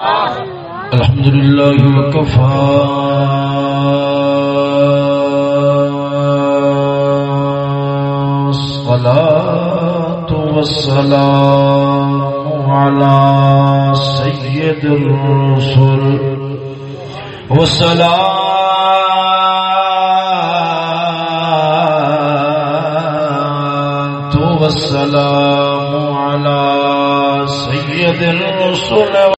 الحمد لله وكفى الصلاة والسلام على سيد الرسل. والسلام والسلام على سيد الرسل.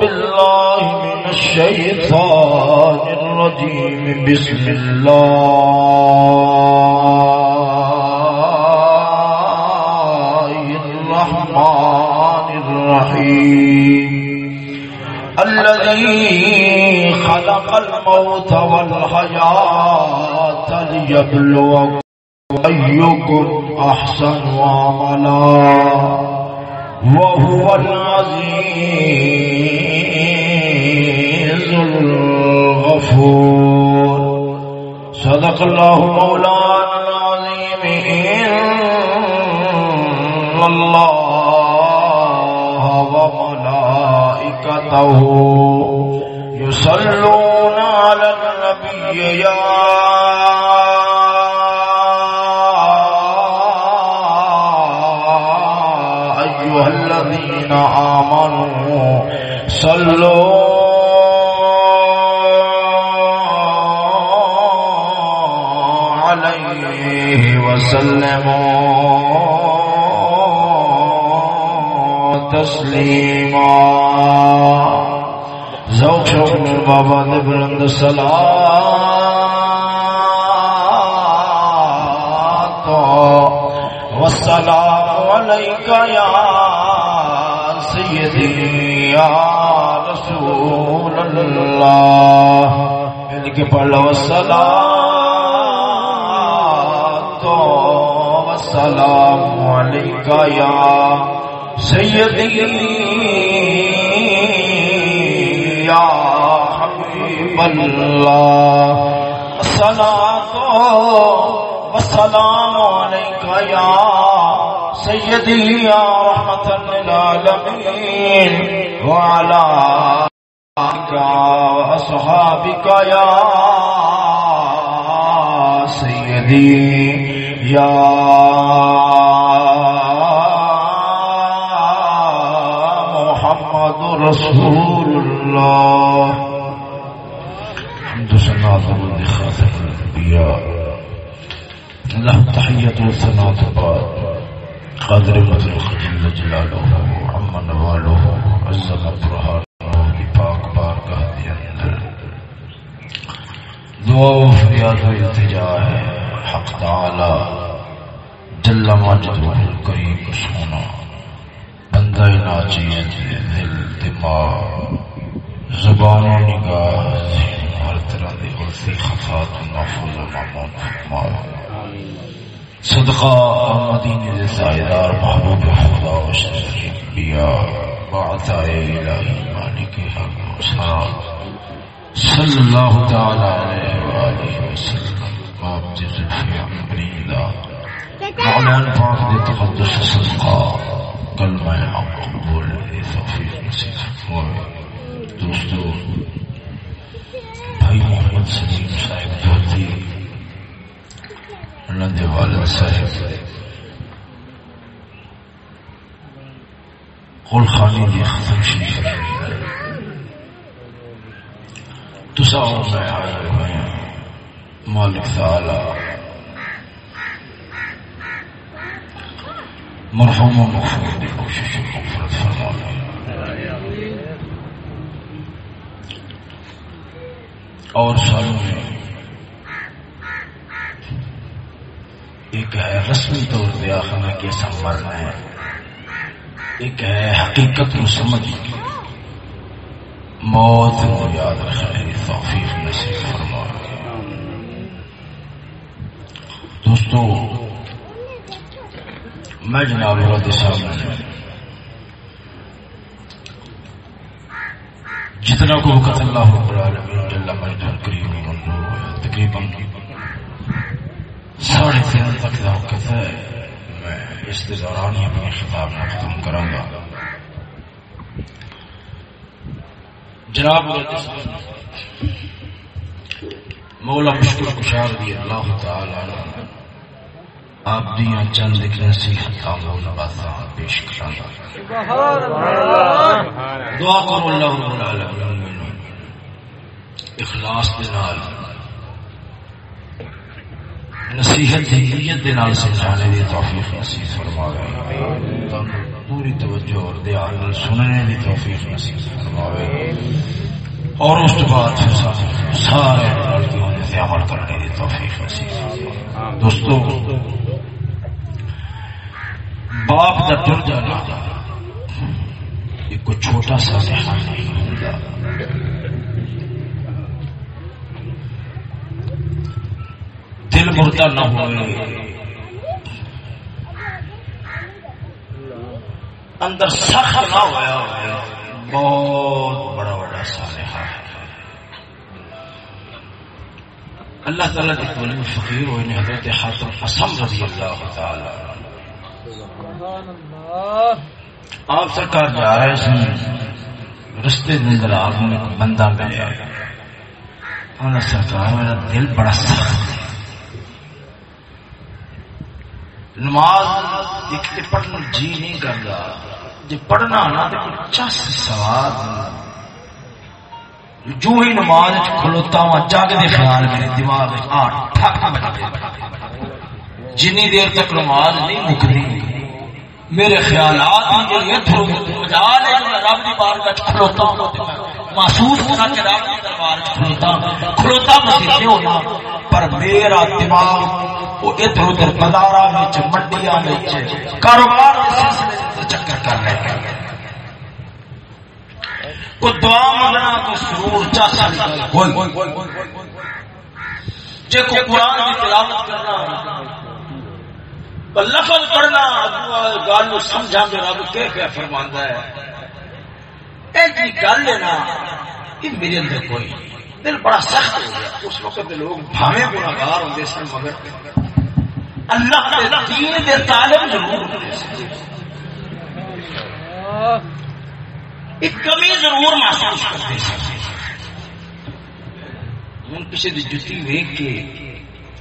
بالله من الشيطان الرجيم. بسم الله الرحمن الرحيم. الذي خلق الموت والحياة ليبلوكم أيكم أحسن عملا. وهو العزيز العزيز الغفور. صدق الله مولانا العظيم. إن الله وملائكته يصلون على النبي يا بابا نے بلند صلاة والسلام عليك يا سيدي يا رسول الله مل یعنی کے پڑھ لو السلام والسلام عليك يا سيدي يا حبيب الله الصلاة والسلام عليك يا سيدي يا رحمة للعالمين. وعلى آلك وأصحابك يا سيدي يا محمد رسول الله. حمد سنة ضمن خاتم الأنبياء له التحية والثناء بعد قادر مطلق جل جلاله عم نواله عز مبرهانه بپاک بارگاہ کے اندر۔ دعا و فریاد و التجا ہے۔ حق تعالی۔ جل مجدہ الکریم سونا۔ بندہ ناچیز دل دماغ۔ زبان و نگاہ ذہن طرح دی غلطی خفات محفوظ و معمون فرمائے صدقہ مدینہ دے زائدار محبوب خدا و شرف انبیاء وعطائے الہی مالک حق و سلام صلی اللہ تعالی علیہ وآلہ وسلم باب جزل فی عمری اللہ مولانا پاک دے تقدس صدقہ، کلمہ حق قبول توفیق نصیب ہوئے دوستو بھائی محمد سلیم صاحب دھوتی والد صاحب خانی ختم شریف میں ہوئے مالک تعالی مرحوم و مغفور دی کوشش مغفرت فرمانے اور سالوں میں ایک ہے رسمی طور پہ آخر کے مرنا ہے ایک ہے حقیقت کو سمجھ، موت کو یاد رکھنے توفیق نصیب فرما۔ دوستو، میں جناب رد صاحب جتنا کو وقت اللہ رب العالمین جل مجدہ کریم تقریباً ساڑھے تین تک کا وقت ہے۔ میں اس کے دوران ہی اپنے خطاب میں ختم کروں گا۔ جناب مولا مشکل کشار دی اللہ تعالی آپ دیا چند ایک نصیحت مولا بات پیش کرا دعا کرو اللہ العالمین۔ اخلاص دے نال، نصیحت نیت دے نال سمجھانے دی توفیق نصیب فرماوے۔ پوری توجہ اور دھیان سننے کی توفیق نصیب فرماوے۔ اور اس بعد سارے لڑکیوں سے عمل کرنے کی توفیق نصیب دوستو، باپ کا تر جانا ایک چھوٹا سا ذہن نہیں ہوتا۔ دل مردہ نہ ہوئے اندر سخت نہ ہوا بہت بڑا بڑا صالحہ۔ ہے اللہ تعالیٰ کے بولے میں فقیر ہوئے نے حضرت حاتم حسم رضی اللہ تعالی۔ آپ سرکار جا رہے سن رستے نظر آپ نے بندہ ملے سرکار، میرا دل بڑا سخت۔ ہے نماز ایک پڑھنے جی نہیں کرتا۔ جی پڑھنا نا تو کوئی چس سواد جو ہی نماز کھلوتا ہوا جگ دے خیال میرے دماغ جن دیر تک نماز نہیں مکتی میرے خیالات میں رب کی بار کھلوتا ہوں۔ محسوس ہونا کہ رب کی دربار کھلوتا کھلوتا مسیح ہونا پر میرا دماغ وہ ادھر ادھر بازار منڈیا کاروبار چکر کر رہے ہیں۔ کو دعا منگنا سرور جے کو قرآن کی تلاوت کرنا لفظ پڑھنا گل سمجھا رب کہ فرمانا ہے۔ ایسی گل ہے نا یہ میرے اندر کوئی دل بڑا سخت ہو گیا۔ اس وقت لوگ بھاوے گناگار ہوتے سن، مگر اللہ دے دین دے طالب ضرور ایک کمی ضرور محسوس کرتے ہوں کسی کی جتی ویگ کے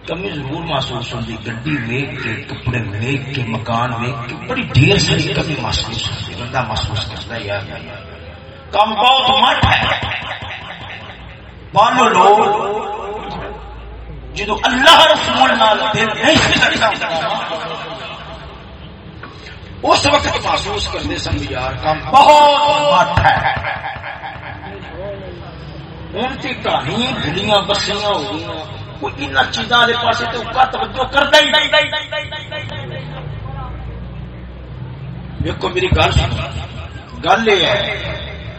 کمی ضرور محسوس ہوتی گڈی ویگ کے، کپڑے ویگ کے، مکان ویگ کے، بڑی ڈھیر ساری کمی محسوس ہوتی بندہ محسوس کرتا ہے یار۔ کم بہت مٹ ہے۔ مانو لوگ جدو اللہ رسول نال دل نہیں لگتا، اس وقت محسوس کرنے سن یار کام بہت ہے۔ ان کی کہانی دنیا بسیاں ہو گئی کوئی ان چیزوں کے پاس تو کا توجہ کرتا ہی دیکھو میری گل گل یہ ہے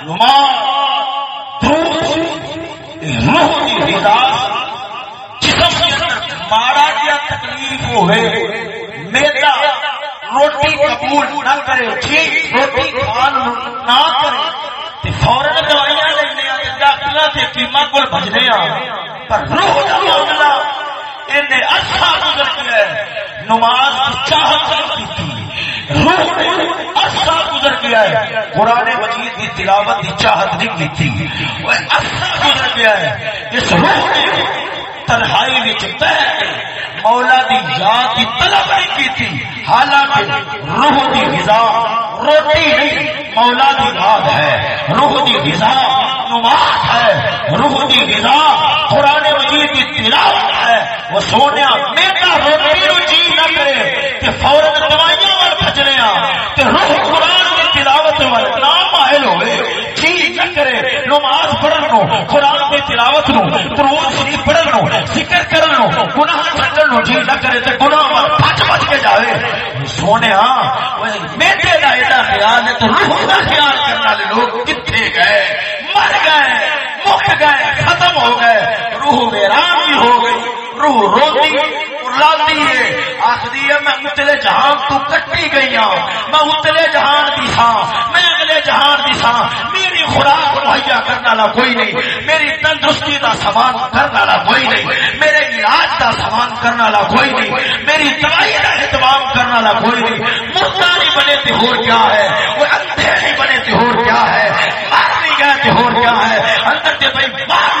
روح کی ہدایت ماڑا کیا تکلیف ہوئے میرا روٹی قبول نہ کرے روٹی کھان نہ کرے۔ فورن دوائیاں لینے ڈاکٹر سے کیما کو بجنے پر روح کا معاملہ اچھا گزر گیا نماز چاہت روح اچھا گزر گیا ہے۔ قرآن مجید کی تلاوت کی چاہت نہیں کی تھی۔ وہ اچھا گزر گیا ہے۔ اس روح نے تنہائی بہ مولا دی یاد کی طلب نہیں کی تھی۔ حالانکہ روح دی غذا روٹی نہیں مولا دی یاد ہے۔ روح دی غذا نماز ہے۔ روح دی غذا قرآن مجید کی تلاوت ہے۔ وہ سونے میرا روٹی نو جی نہ کرے کہ فوراً دوائیاں وال بھجنے روح قرآن کی تلاوت وال نہ مائل ہوئے جی نہ کرے، نماز پڑھن نو، قرآن کی تلاوت نو قرآن شریف پڑھن نو، ذکر کرن نو، گناہ چھڈن نو جی نہ کرے، تے گناہ وال کے جاوے۔ سونے میرے دا ایڈا خیال ہے تو روح دا خیال کرنے والے لوگ کتنے گئے مر گئے مک گئے ختم ہو گئے روح ویران بھی ہو گئی روح روتی لاتی ہے۔ آخری ہے، میں اتلے جہان تو کٹی گئی ہوں میں اتلے جہان دی سا میں اگلے جہان دی سا میری خوراک مہیا کرنے والا کوئی نہیں۔ میری تندرستی کا سامان کرنے والا کوئی نہیں۔ میرے علاج کا سامان کرنے والا کوئی نہیں۔ میری دوائی کا اہتمام کرنے والا کوئی نہیں۔ مردہ نہیں بنے تھے ہو کیا ہے؟ وہ اندھے نہیں بنے تھے ہو کیا ہے؟ مار نہیں گئے تھے ہو کیا ہے؟ اندر کے بھائی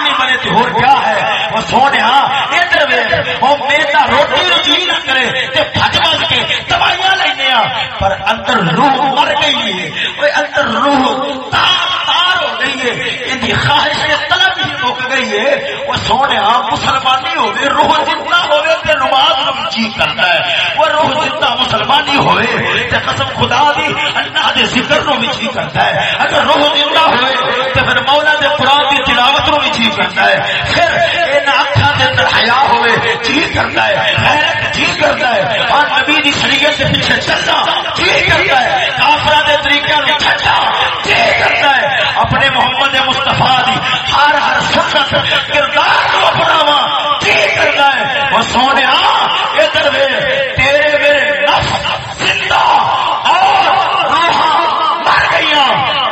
نہیں بنے کیا ہے؟ وہ سونے ہاں، ادھر وہ روٹی روٹی نہ کرے، تے بج کے دوائیاں لینے پر اندر روح مر گئی ہے اندر روح تار تار ہو گئی ہے۔ ان کی خواہش طلب ہی گئی ہے۔ وہ سونے مسلمانی ہو گئے۔ روح زندہ ہو گئے تے نماز جی کرتا ہے۔ وہ روح زندہ مسلمانی ہوئے تے قسم خدا دی اللہ دے ذکر نو بھی جی کرتا ہے۔ اگر روح زندہ ہوئے تے پھر مولا دے قرآن دی تلاوت نو بھی جی کرتا ہے۔ پھر ان اکھاں دے اندر حیا ہوئے جی کرتا ہے۔ غیرت جی کرتا ہے۔ اور نبی دی شریعت کے پیچھے چلنا جی کرتا ہے۔ کافرہ دے طریقے نو چھڈنا جی کرتا ہے۔ اپنے محمد مصطفیٰ دی ہر ہر سنت کردار کو اپناوا جی ہے؟ وہ سونے ادھر وے تیرے میرے نفس زندہ اور روحاں مر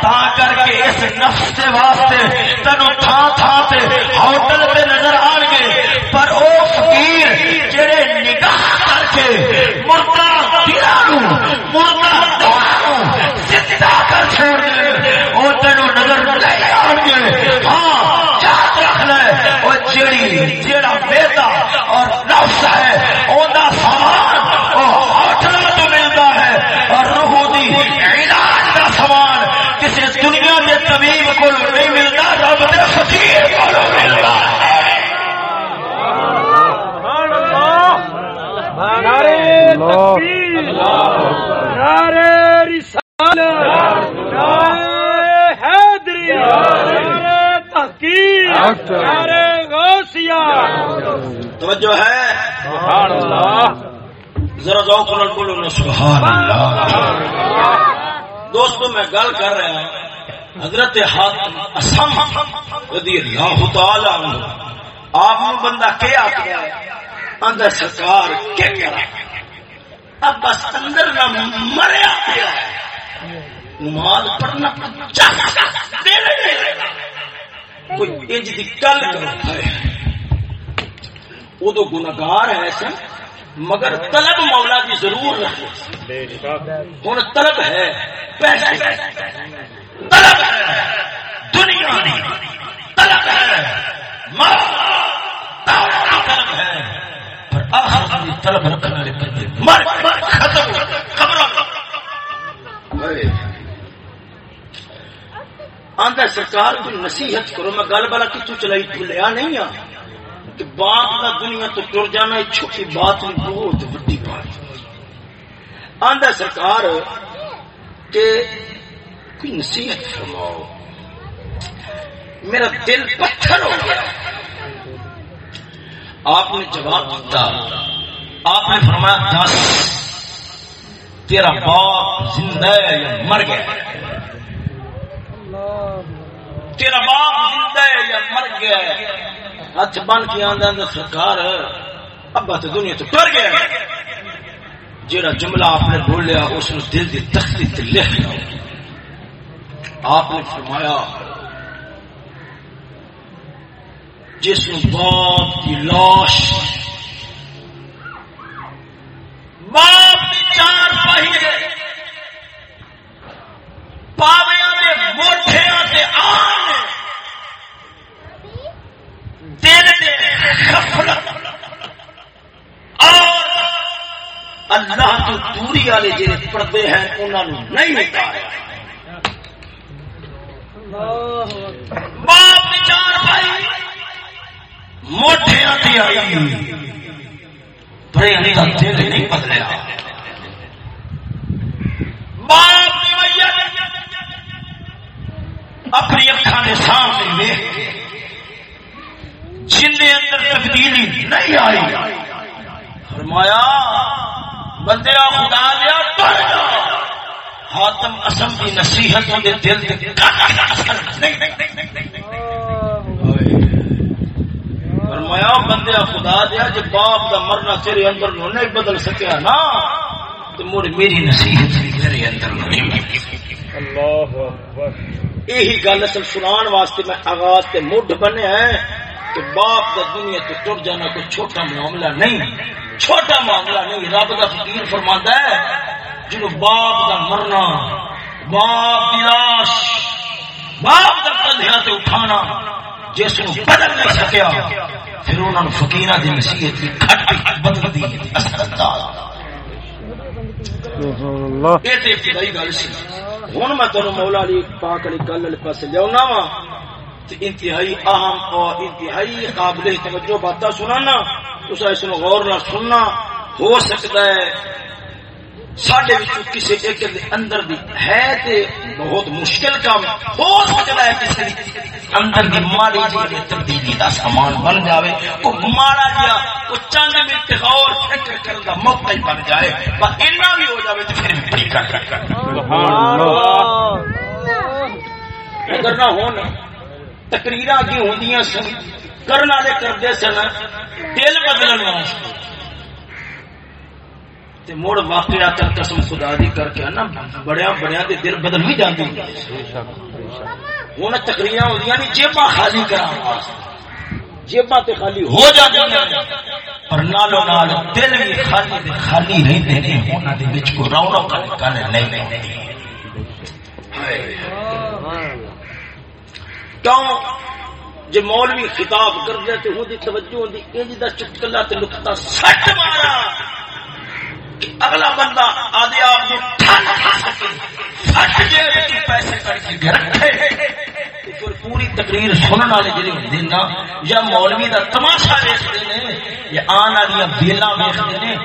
تا کر کے اس نفس کے واسطے تھان تھان ہوٹل پہ نظر آن گے۔ پر او فقیر جڑے نگاہ کر کے مردہ دلانو مردہ دعانو زندہ کر چھوڑ دے۔ توجہ ہے؟ ذرا ذوق نال بولو سبحان اللہ۔ دوستو میں گل کر رہا ہوں حضرت حاتم اسم رضی اللہ تعالی عنہ آپ بندہ کیا ہے اندر سرکار کیا کرا اب بس اندر نہ مریا پیا۔ نماز پڑھنا کوئی انج دی گل کرتا ہے ادو گناگار ہے سن مگر طلب مولا کی ضرور رکھے ہوں طلب ہے۔ پیسے طلب ہے۔ دنیا طلب ہے۔ مال طلب ہے۔ آخر کی طلب رکھنے والے بندے مر ختم خبر آدھا سرکار کو نصیحت کرو، میں گل والا کتوں چلائی بھولیا نہیں آ، کہ باپ کا دنیا تو ٹر جانا ایک چھوٹی بات نہیں بہت بڑی بات آدھا سرکار، کہ کوئی نصیحت فرماؤ۔ میرا دل پتھر ہو گیا۔ آپ نے جواب دیتا آپ نے فرمایا، دس، تیرا باپ زندہ ہے یا مر گیا؟ تیرا باپ زندہ ہے یا مر گیا؟ ہاتھ بن کے آدھا سرکار، ابا تو دنیا تو ٹر گیا جڑا جملہ آپ نے بولیا، اس دل کی تختی لکھ آپ نے فرمایا جس باپ کی لاش باپ کی چار پہیے پاویا کے موٹیا کے آن دل دے غفلت اللہ تو دوری والے جی پردے ہیں انہوں نے نہیں مٹایا باپ چار بھائی آئی۔ دل نہیں بدلیا باپ اپنی اکھان کے سامنے جن اندر تبدیلی نہیں آئی۔ فرمایا، بندے خدا دیا حاتم اسم کی نصیحت دے دل فرمایا بندے خدا دیا جب باپ کا مرنا تیرے اندر نو نہیں بدل سکیا نا تو مڑ میری نصیحت تیرے اندر اللہ یہی گل اصل سنان واسطے میں آغاز تے مڈ بنے ہیں کہ باپ کا دنیا تو ٹر جانا کوئی چھوٹا معاملہ نہیں۔ چھوٹا معاملہ نہیں رب کا فکیر فرما ہے جن باپ کا مرنا باپ کی لاش باپ کا کندھیا سے اٹھانا۔ جس کو بدل نہیں سکیا پھر انہوں نے فکیر کی نصیحت کی کھٹ بدلتی اثر انداز میں مولا علی پاک علی گل والے وا انتہائی اہم اور انتہائی قابل توجہ باتیں سنانا۔ اس غور سننا۔ ہو سکتا ہے سڈے کسی ایک اندر دی ہے تے بہت مشکل کام ہو سکتا ہے کسی اندر دی ماڑی جی تبدیلی کا سامان بن جائے وہ ماڑا جہا وہ چند منٹ اور فکر کرنے کا موقع ہی بن جائے۔ پر اینا بھی ہو جائے تو پھر بھی کر اگر نہ ہو تقریر کی ہوں سن کرنے والے کرتے سن دل بدلن واسطے۔ تے مڑ واقعہ کر قسم خدا دی کر کے نا بڑیا بڑیا دے دل بدل بھی جاندی۔ ہن تقریراں ہوندیاں نہیں، جیباں خالی کرا جیباں تے خالی ہو جاندیاں۔ پر نالو نال دل بھی خالی دے خالی رہندے نے انہاں دے وچ کو رونق نکل نہیں۔ نہیں کیوں؟ جی مولوی خطاب کر دے تے ہوں دی توجہ ہوندی انج دا چٹکلا تے نقطہ سٹ مارا۔ اگلا بندہ آدھے آپ پیسے کر کے رکھے۔ پوری تقریر سننے والے جی ہوں نا، یا مولوی کا تماشا ویستے ہیں، یا آن والی بیلا ویستے ہیں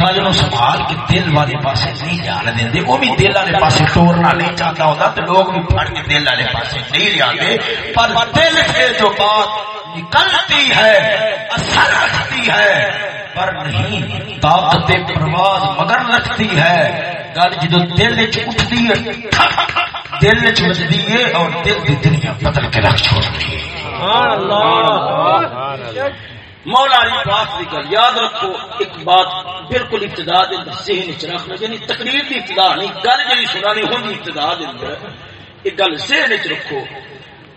گل نو سنبھال کے دل والے پاس نہیں جان دیں وہ بھی دل والے ٹورنا نہیں چاہتا ہوتا تو لوگ بھی پڑ کے دل والے پاس نہیں جاتے پر دل سے جو بات نکلتی ہے، اثر رکھتی ہے پر نہیں، طاقت پرواز مگر رکھتی ہے۔ گل جدو دل اٹھتی ہے دل چجتی ہے اور دل کی دنیا بدل کے رکھ چھوڑتی ہے۔ مولا علی پاک کی گل یاد رکھو، ایک بات بالکل ابتدا ذہن چ رکھنا یعنی تقریر کی ابتدا نہیں، گل جی سنانی ہوگی ابتدا ایک گل ذہن چ رکھو،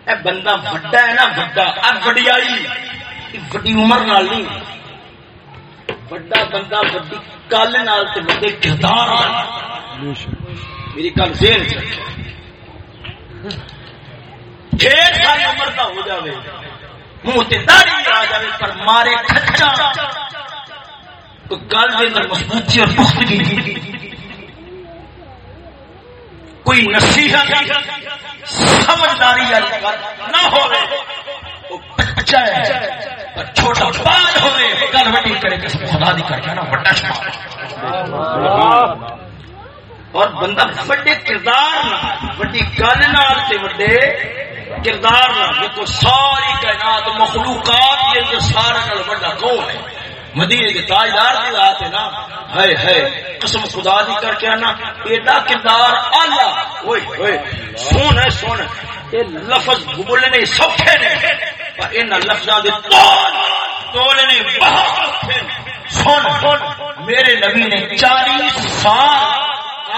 اے بندہ بڑا ہے نا بڑا اب وڈیائی بڑی عمر نال نہیں بڑا بندہ وڈی کل نال تے وڈے میری گل ذہن ڈھیر ساری عمر کا ہو جاوے منہ تے داڑھی آ جاوے پر مارے کھچا کوئی گل دے اندر مضبوطی اور پختگی کوئی نصیحت سمجھداری نہ ہو بچہ ہے چھوٹا بال ہوئے، گل وڈی کرے قسم خدا دی کر کے نا بڑا اور بندہ بڑے کردار نہ وڈی گل نال تے وڈے کردار نہ دیکھو ساری کائنات، مخلوقات یہ جو سارا نال بڑا کون ہے۔ مدینے کے تاجدار کی بات ہے نا۔ ہے ہے قسم خدا دی کر کے نا، ایڈا کردار، آلہ۔ اوئے اوئے سن ہے سن یہ لفظ بولنے سوکھے نے، پر ان لفظوں دے تول، تولنے بہت سن سن، میرے نبی نے چالیس سال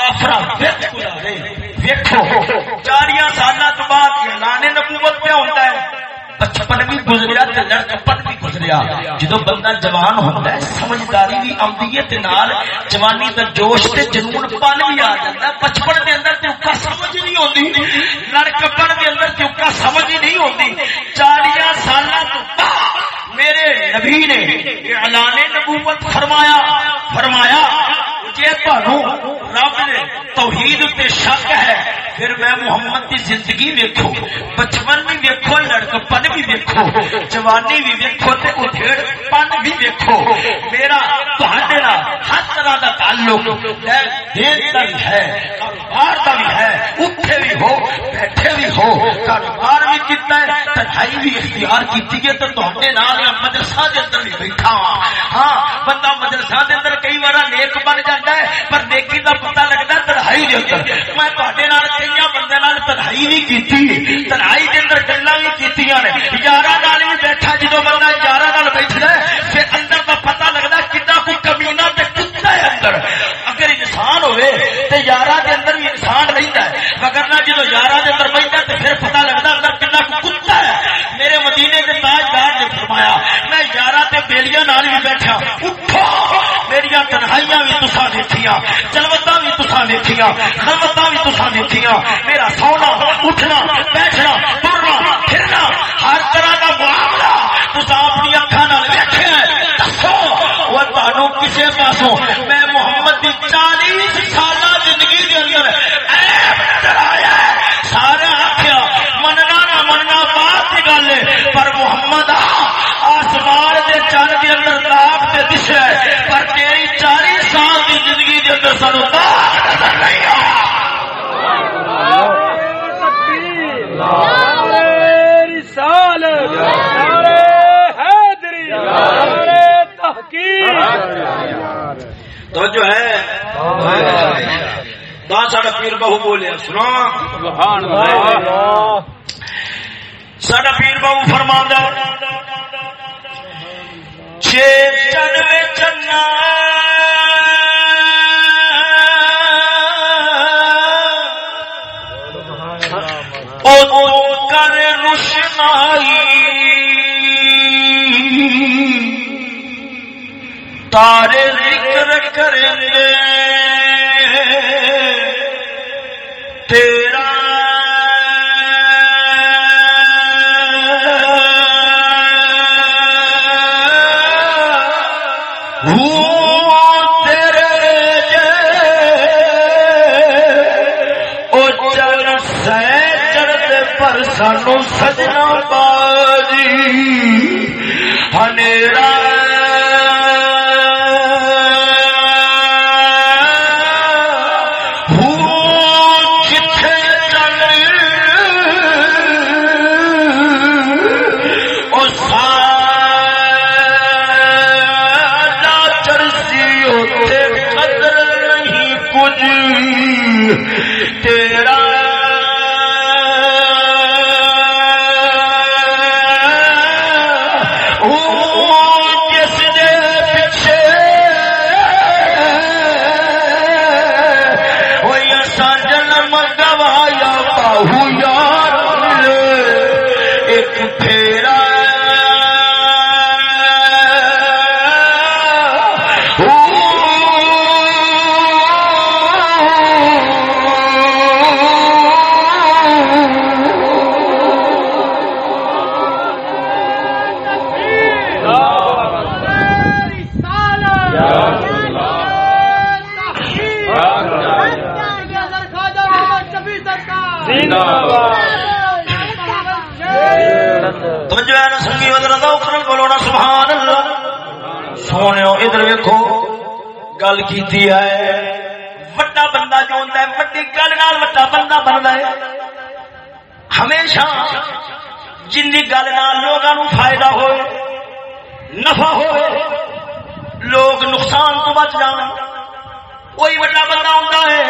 آفرا ویت گزارے۔ ویکھو، چالیاں سال تو بعد اعلان نبوت پہ ہوتا ہے۔ بچپن بھی گزریا لڑکپن بھی گزریا۔ جدو بندہ جوان ہوتا ہے، سمجھداری بھی آتی ہے نال جوانی کا جوش تے جنون پن بھی آ جاتا ہے۔ بچپن کے اندر چوکا سمجھ نہیں ہوتی لڑکپن کے اندر چوکا سمجھ ہی نہیں ہوتی چالیا سال میرے نبی نے اعلان نبوت فرمایا فرمایا جی رب نے توحید شک ہے پھر میں محمد کی زندگی ویکو بچپن بھی ویکو لڑکپن بھی ویکو جوانی بھی ویکو اڈھیڑ پن بھی ویکو میرا ہر طرح کا تعلق دین کا بھی ہے کاروبار کا بھی ہے اٹھے بھی ہو بیٹھے بھی ہو کاروبار بھی کیتا ہے تنہائی بھی اختیار کی ہے تو مدرسہ کے اندر بھی بیٹھا ہاں بندہ مدرسہ کے اندر کئی بار نیک بن جائے جاتا ہے پر نیکی کا پتا لگتا ہے تنہائی کے اندر میں کئی بندے تنہائی بھی کی تنہائی کے اندر گلا بھی کی یارہ نال بھی بیٹھا جدو بندہ یارہ نال بیٹھا ہے پھر اندر کا پتا لگتا کتا کوئی کمینا کتا ہے اندر اگر انسان ہوئے تو یارہ کے اندر بھی انسان رہتا ہے مگر نہ جدو یارہ کے اندر بیٹھا تو پھر پتا لگتا اندر کتا کو کتا ہے میرے مدینے کے تاجدار نے فرمایا، میں یارہ تے بیلیاں نال بھی بیٹھا۔ اٹھو میری تنہائیاں بھی تسا دیکھیاں چلوتا بھی تسا دیکھیاں خلوتا بھی تسا دیکھیاں میرا سونا، اٹھنا، بیٹھنا ترنا پھرنا، ہر طرح کا معاملہ تسا اپنی اکھا نال ویکھے دسو، وہ تانوں کسے پاسوں میں محمد دی چالیس سالہ زندگی دے اندر سارے آخیا مننا نہ مننا بات کی گل ہے پر محمد آسمان دے چند کے اندر تاپ تے دشا ہے پر تیری چالیس سال کی زندگی کے اندر سانو تو جو ہے ساڈا پیر بہو بولے، سنا؟ ساڈا پیر بہو فرما چن چنا کر روشنائی تارے ذکر کریں تیرا سانو سجنا باجی۔ ہنیرا تیرا جن کی گل لوگوں فائدہ ہو نفع ہو لوگ نقصان تو بچ جان۔ وہی وڈا بندہ ہوتا ہے،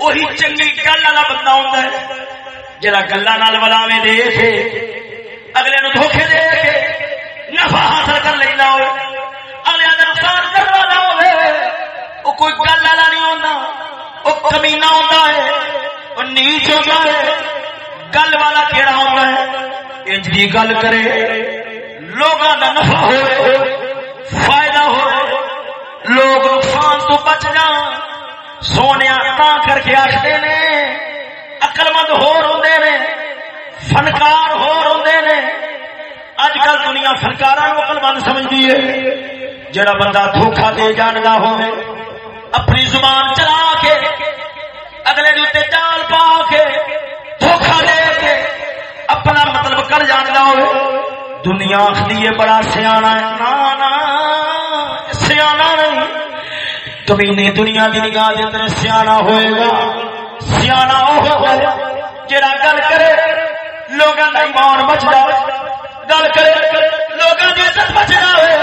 وہی چنگی گل والا بندہ ہوتا ہے جا گلا ولاوے دے کے اگلے نو دھوکھے دے کے نفع حاصل کر لینا ہو اگلے نقصان کرنا وہ کوئی گل والا نہیں ہوتا وہ کمینا ہوتا ہے وہ نیچ ہوتا ہے۔ گل والا کہڑا ہوتا ہے؟ انج کی گل کرے لوگوں کا نفع ہو فائدہ ہو لوگ نقصان تو بچ جان۔ سونے تا کر کے آخر نے اقل مند ہو روندے نے، فنکار ہو روندے نے۔ اج کل دنیا فنکار اقل مند سمجھتی ہے۔ جڑا بندہ دھوکھا دے جاننا ہوئے اگلے دے چال پا کے دھوکھا دے کے اپنا مطلب کر جانا ہو دنیا آخری بڑا سیاح ہے۔ سیاح نہیں۔ کبھی دنیا کی نگاہ کے اندر سیاح ہوئے گا۔ سیاح ہوگا جڑا گل کرے۔ لوگوں کا ایمان بچ جائے۔ گل کرے لوگوں کی عزت بچ جائے۔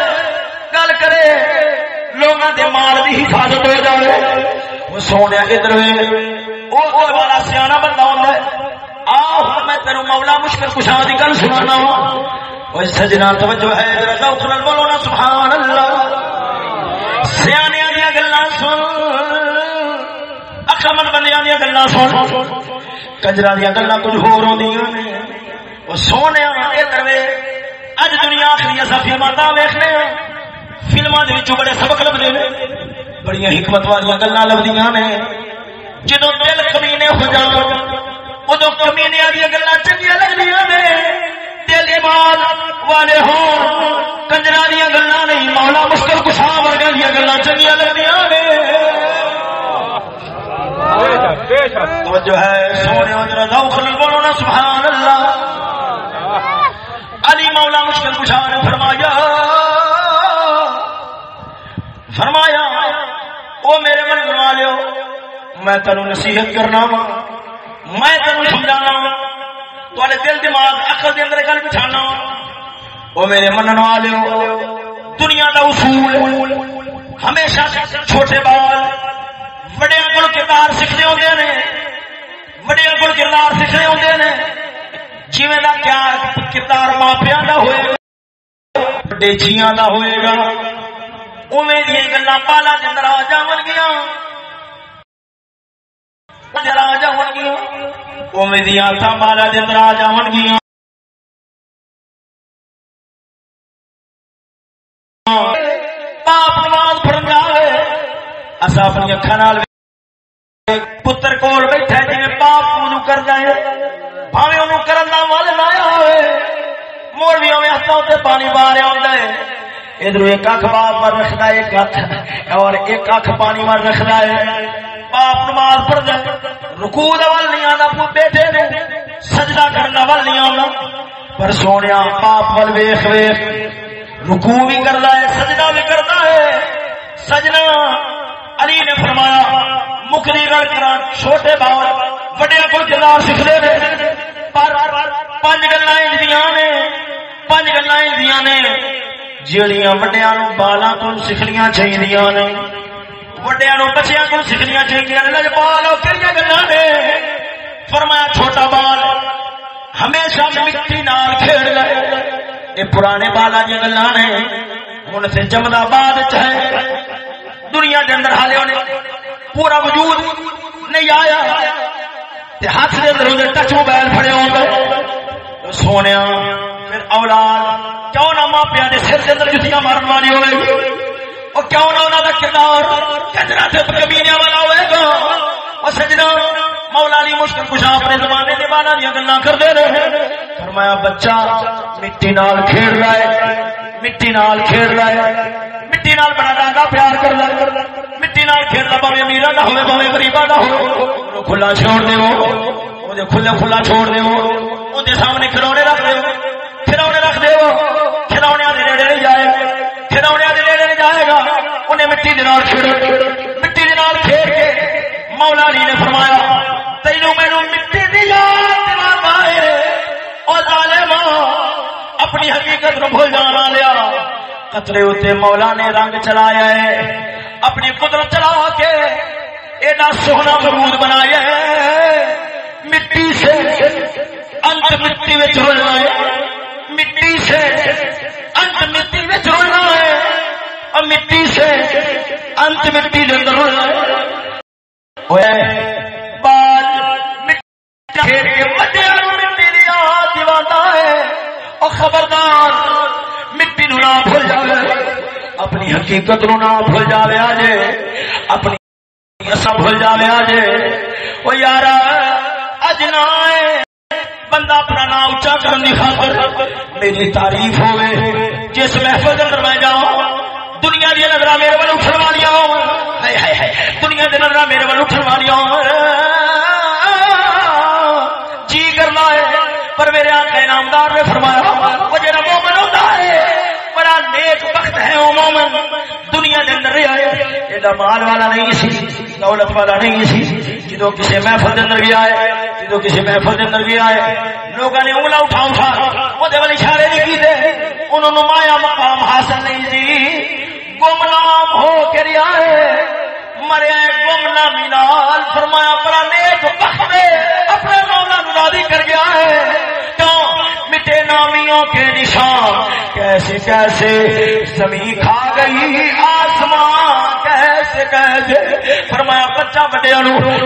گل کرے لوگوں کے مال کی حفاظت ہو جائے۔ وہ سونے ادھر والا سیاح بندہ ہوتا ہے۔ آ میں تیرو مولا مشکل کشا کی گل سنا وہ سجنا توجہ ہے بولو نا سبحان اللہ سیاح دیا گلا سن۔ اکمل بندیاں دیا گلا سن۔ کجرا دیا گلا کچھ ہو سونے اج دنیا آخری اصا فلما ویخنے فلما بڑے سبق لبتے ہیں بڑی حکمت والی گلا لبدی نے۔ جدو دل کمینے ہو جاؤ ادو کمینیا دیا گلا چنگیا لگدی نے۔ دل ایمان والے ہو کنجرا دیا گلا نہیں مولا مشکل کسا ورگا دیا گلا چنگیا لگدی نے۔ جو ہے، سونے بولو نا سبحان اللہ علی مولا مشکل کشا نے فرمایا فرمایا وہ میرے من بنا لو میں تینوں نصیحت کرنا وا۔ میں تینوں سمجھانا تے دل، دماغ اکل کے اندر گل بٹھانا وہ میرے من لو دنیا کا اصول۔ ہمیشہ چھوٹے بال بڑے کو کردار سیکھنے ہوتے ہیں بڑے کو کردار سیکھنے ہوتے ہیں جی کیا کردار ماپیا کا ہوئے گا بڑے جیاں کا ہوئے گا۔ اوے دیا گلا پالا جندر آ جا گیا آ گیا مالا گیا نماز جائے اصا اپنی اکھان پتر کول بیٹھا جی پاپ کو کر جائے بھاوے انہوں کرنا ول لایا ہوئے بھی ہاتھوں سے پانی پا رہا ہوتا ہے ادھر ایک اکھ باپ پر رکھنا ہے ایک ہاتھ اور ایک اکھ پانی پر رکھنا ہے باپ نماز پڑھ جائے۔ رکو ول نہیں آنا بیٹھے نے سجدہ کرنا ول نہیں آنا۔ پر سونے پاپ ول ویخ ویخ۔ رکو بھی کرتا ہے، سجدہ بھی کرتا ہے۔ سجنا، علی نے فرمایا، مکری گڑ کرا چھوٹے باپ، وڈیا کو کردار سیکھتے ہیں پانچ گلا نے پانچ گلا نے۔ جہیا وڈیا بالا کو سیکھنیا چاہیے نے۔ وڈیا نو بچیا کو سیکھنیا چاہیے لج کہڑی گلا نے فرمایا چھوٹا بال ہمیشہ مٹی نال کھیڑ گئے یہ پرانے بالا دیا گلا نے ہوں سے جمدا باد چاہے دنیا کے اندر حالے ہونے پورا وجود نہیں آیا ہاتھ کے اندر ٹچ موبائل فڑے ہو سونے پھر اولاد کیوں نہ ماپیا نے سر کے اندر جتیاں مارن والی ہوئے اور کیوں نہ انہوں کا کردار؟ کجرا سے کمینیا والا ہوئے گا؟ اور سجنا، مولا علی مشکل کشا اپنے زمانے کے بالا دیا گلا کرتے رہے فرمایا، بچہ، مٹی نال کھیل رہا ہے۔ مٹی نال کھیل رہا ہے۔ مٹی نال بڑا ڈانگا پیار کر رہا ہے۔ مٹی نال کھیلتا پاوے امیر نہ ہوئے پاوے غریبا نہ ہو کھلا چھوڑ دے کھلا کھلا چھوڑ دے وہ سامنے کھلونے رکھ دے کھلونے رکھ دے کھلونے کے نیڑے نہیں جائے۔ کھلونے کے نیڑے نہیں جائے گا۔ انہیں مٹی کے نال چھوڑ مٹی کے نال کھیل کے مولا علی نے فرمایا، تینوں مینو مٹی دی یاد دلانا ہے اور ظالم، اپنی حقیقت نو بھول جانا لیا۔ قطرے اتنے مولا نے رنگ چلایا ہے۔ اپنی قدرت چلا کے ایڈا سونا مرود بنایا ہے۔ مٹی سے انت مٹی میں رولنا ہے۔ مٹی سے انت مٹی اور مٹی سے انت مٹی کے اندر رولنا ہے۔ خبردار، مٹی نو نہ بھول جائے اپنی حقیقت نو نہ بھول جاوے آجے۔ اپنی اصا بھول جاوے آجے۔ وہ یار اج نہ بندہ اپنا نام اچا کرنے خاطر میری تعریف ہوئے جس محفل اندر میں جاؤں دنیا دیا نظر میرے والا اٹھن والی دنیا دیا نظر میرے والا اٹھن والی جی کرنا ہے، پر میرے آقا نامدار نے فرمایا، وہ مومن ہوتا ہے، بڑا نیک وقت ہے وہ مومن۔ دنیا دے اندر ہے مال والا نہیں سی، دولت والا نہیں سی۔ جدو کسی محفل اندر بھی آئے جدو کسی محفل اندر بھی آئے لوگ نے انگلا اٹھا اٹھا وہ اشارے نہیں کیتے انہوں نے مایا مقام حاصل نہیں سی۔ گمنام ہو کے رہا ہے۔ مریا گمنا مینال فرمایا، بڑا نیک وقت اپنے مولا راضی کر گیا ہے۔ مٹے نامیوں کے نشان۔ کیسے کیسے زمین کھا گئی آسمان۔ کیسے کیسے فرمایا، بچہ بڑے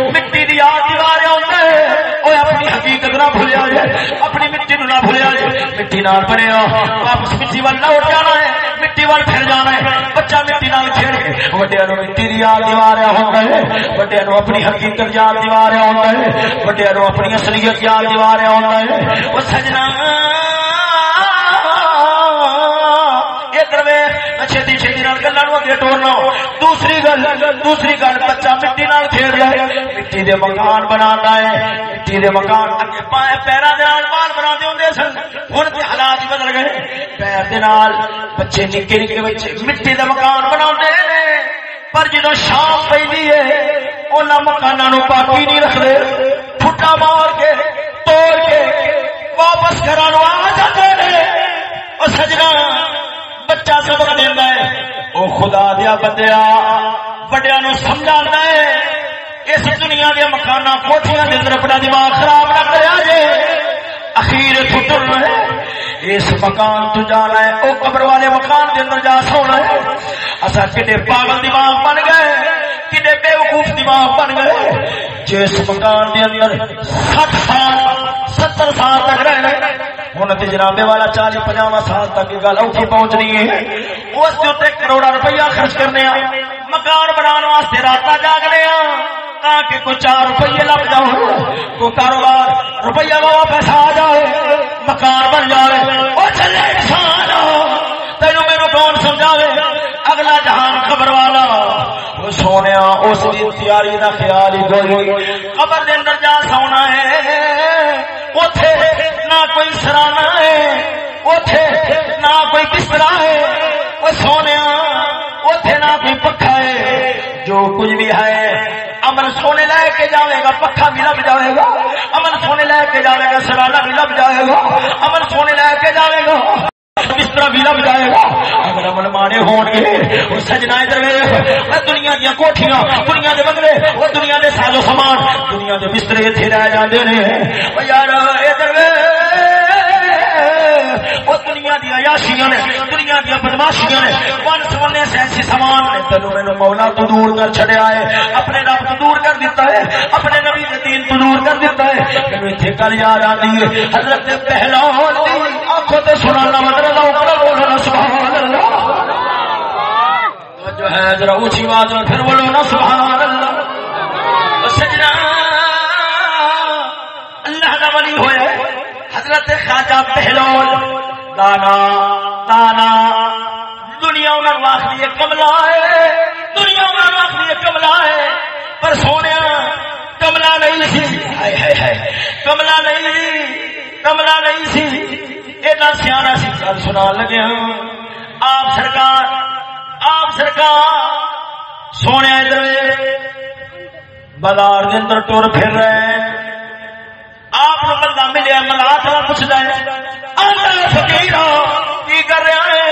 مٹی دی آ دیوار اور اپنی حقیقت نہ بھولیا جائے۔ اپنی مٹی نہ بھولیا جائے۔ مٹی نہ بنے واپس مٹی وال لوٹ جانا ہے۔ مٹی وال پھر جانا ہے۔ بچہ مٹی نال کھیل کے وڈیا نو مٹی دی یاد دیوار ہوتا ہے وڈیا نو اپنی حقیقت یاد دیوار ہوتا ہے وڈیا نو اپنی اصلیت یاد دیوار ہوتا ہے وہ سجنا چھتی چھتی گلا اگے ٹورنا۔ دوسری گل دوسری گل، بچہ مٹی نال ہے مٹی دے مکان بنا ہے۔ مٹی دے مکان بال بنا دے سن۔ ہوں حالات ہی بدل گئے۔ پیر دے نال بچے نکے نکے بچے مٹی دے مکان بنا پر جدو شام پی ہے ان مکانوں پاکی نہیں رکھتے ٹھٹا مار کے، توڑ کے، واپس گھر آ جاتے ہیں سجنا بچہ سبق دینا ہے۔ وہ خدا دیا بندیا بڑیا نو سمجھا ہے۔ اس دنیا دیا مکان کوٹیاں کے اندر اپنا دماغ خراب نہ کرا جے۔ اخیر ٹر ہے۔ اس مکان تو جانا ہے۔ وہ قبر والے مکان کے اندر جا سونا ہے۔ اصا کڈے پاگل دماغ بن گئے کڈے بے وقوف دماغ بن گئے جس مکان کے اندر سٹ سال، ستر سال تک رہنا ہوں تو جنابے والا چالی پنجا سال تک گل اوکھی پہنچنی ہے اس کے کروڑا روپیہ خرچ کرنے مکان بنا واسطے رات جاگنے تاکہ کوئی چار روپیے لگ جاؤ کوئی کاروبار روپیہ والا پیسہ آ جائے مکان بن جائے وہ چلے انسان تینو میرے کون سمجھا اگلا جہان خبر والا سونے اس کی تیاری کا خیال ہی کوئی خبر دے اندر جا سونا ہے اوتھے نہ کوئی سرانا ہے، اوتھے نہ کوئی بستر ہے۔ وہ سونے اوتھے نہ کوئی پکا ہے۔ جو کچھ بھی ہے، امن سونے لے کے جائے گا پکا بھی لب جائے گا۔ امن سونے لے کے جائے گا سرانا بھی لب جائے گا۔ امن سونے لے کے جائے گا۔ بستر بھی لب جائے گا اگر امن مانے ہون گے وہ سجنا ادھر دنیا دیا کوٹیاں دنیا کے بگلے وہ دنیا کے سازو سامان دنیا کے بستر اتنے رہ جاتے ہیں یار ادھر وہ دنیا دیا یاشیاں نے دنیا دیا بدماشیاں نے ون سونے سے سامان نے تینو مینو مولا تو دور کر چھڑیا ہے اپنے رب تو دور کر دیتا ہے اپنے نبی کر دیتا ہے۔ تینو اتنے کل یاد آتی ہے۔ حضرت پہلا آنکھوں تے سنانا مطلب اوپر بولنا سبحان اللہ۔ جو ہے، ذرا اونچی بات میں پھر بولو نا، سبحان اللہ۔ سجنا، اللہ کا ولی ہویا حضرت خواجہ پہلو دانا دانا۔ دنیا انہوں آخری کملا ہے دنیا انہوں آخری کملا ہے پر سونے کملا نہیں سی۔ کملا نہیں کملا نہیں سی۔ ایڈا سیاح سی۔ گل سنا لگے ہوں آپ سرکار آپ سرکار۔ سونے ادھر بازار کے اندر ٹور پھر رہے ہیں۔ آپ بندہ ملیا ملا تھا پوچھتا ہے۔ فقیر کی کر رہا ہے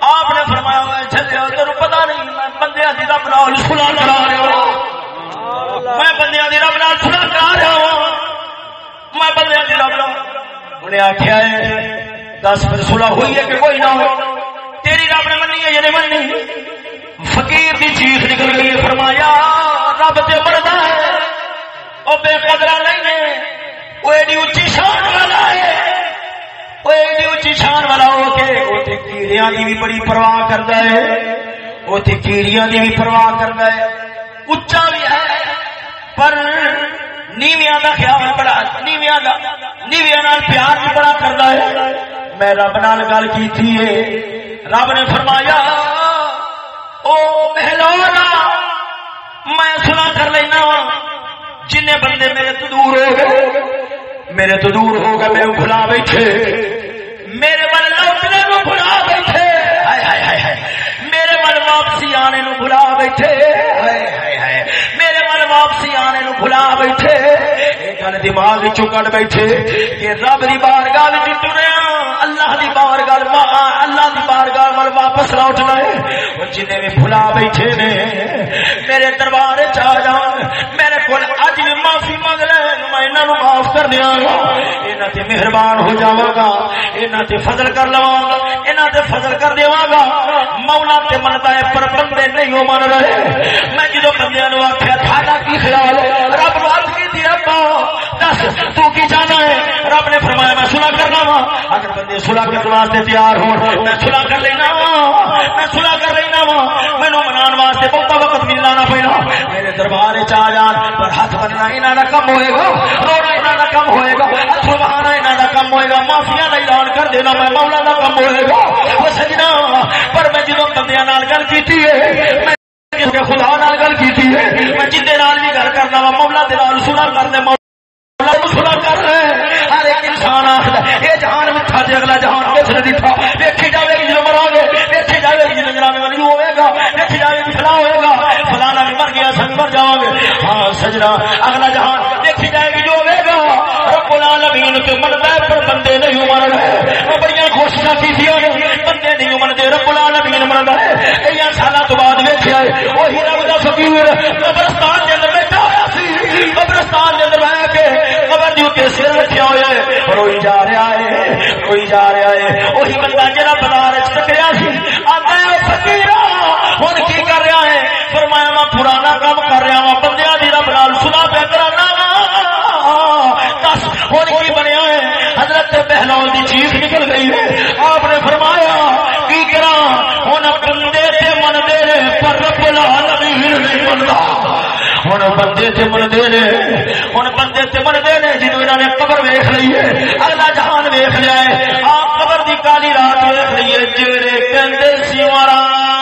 آپ نے فرمایا ہوا چلے تین پتا نہیں۔ میں بندے رب نال سلا کرا رہا ہوں۔ میں بندے کی رب نال سلا کرا ہوں میں بندے کی رب نال۔ انہیں آخیا ہے، دس پھر سلا ہوئی ہے کہ کوئی نہ ہو۔ تیری رب نے منی ہے یا نہیں منی فقیر کی چیخ نکل گئی فرمایا، رب سے مردا ہے۔ وہ بے قدرا نہیں ہے۔ وہ ایڈی اچھی شان والا ہے۔ وہ ایڈی اونچی شان والا ہو کے کیڑیاں کی بھی بڑی پرواہ کرتا ہے۔ اتنے کیڑیاں کی بھی پرواہ کرتا ہے۔ اچا بھی ہے، پر نیویا کا خیال بڑا نیویا کا نیویا نال پیار بھی بڑا کرتا ہے۔ میں رب نال گل کی رب نے فرمایا، او محلونا میں سنا کر لینا جن بندے میرے تو دور ہو گئے، میرے تو دور ہو گئے، میرے بھلا بیٹھے۔ میرے من لوٹنے کو بھلا بیٹھے۔ ہائے ہائے ہائے میرے من واپسی آنے نو بھلا بیٹھے۔ ہائے ہائے۔ واپسی آنے نو بھلا بیٹھے گل دماغ چکن بیٹھے کہ رب دی بارگاہ وچ ٹریا اللہ دی بارگاہ اللہ دی بارگاہ ول واپس لوٹنا ہے وہ جنے بھی بھلا بیٹھے نے میرے دربار چ آ جان میرے کول اج بھی معافی منگ لے میں انہاں نو معاف کر دیاں گا انہاں تے مہربان ہو جاواں گا، انہاں تے فضل کر لواں گا، انہاں تے فضل کر دیواں گا۔ مولا تے منتا ہے، پر بندے نہیں ہو من رہے۔ میں جدوں بندیاں نو آکھیا، تھاڈا کی خیال ہے؟ رب بات کی تھی ربا دس، تو کی چاہنا ہے؟ رب نے فرمایا، میں صلح کرنا وا اگر بندے صلح کرنے واسطے تیار ہو میں صلح کر لینا وا۔ میں صلح کر لینا وا۔ مینوں منان واسطے بہت وقت ملنا نہ پینا۔ میرے دربار چ آ جان، پر ہاتھ بننا انہاں دا کم ہوئے گا، رونا انہاں دا کم ہوئے گا۔ بہانا انہاں دا کم ہوئے گا معافیاں دا اعلان کر دینا میں مولا دا کم ہوئے گا او سجنا پر میں جدوں بندیاں گل کیتی ہے میں خدا نال گل کیتی ہے میں جندے بھی گل کرنا وا مولا دے نال سنا کرنے مولا سنا کر رہے ہر ایک انسان آخر یہ جہان میٹھا جی اگلا جہان کس دیکھا دیکھی جائے گی جب مرا گے دیکھی جائے گی جب جناب نہیں ہوئے گا دیکھی جائے گی فلاں ہوئے گا فلانا بھی مر گیا سب مر جاؤ گے ہاں سجنا اگلا جہان دین العالمین کے من پر بندے نہیں مر رہے وہ بڑی کوششاں کی تھی بندے نہیں منتے رب العالمین من رہے کئی سالوں تو بعد ویکیا ہے وہی رب کا فقیر قبرستان کے اندر بیٹھا ہوا سی قبرستان کے اندر بہ کے قبر دی اتنے سر رکھا ہوا ہے روئی جا رہا ہے روئی جا رہا ہے وہی بندہ جہاں بازار چکریا سی آتا ہے فقیر ہوں کی کر رہا ہے فرمایا میں پرانا کام کر رہا ہوں بہلول دی چیز نکل گئی ہے۔ آپ نے فرمایا، کی کرا؟ ہوں بندے سے منتے رہے پر رب العالمین نہیں منتا ہوں بندے سے منتے نے ہوں بندے سے منتے نے جنوب انہوں نے قبر ویخ لی ہے۔ اگلا جہان ویخ لیا ہے۔ آپ قبر دی کالی رات ویخ لی ہے جڑے کہندے سی مارا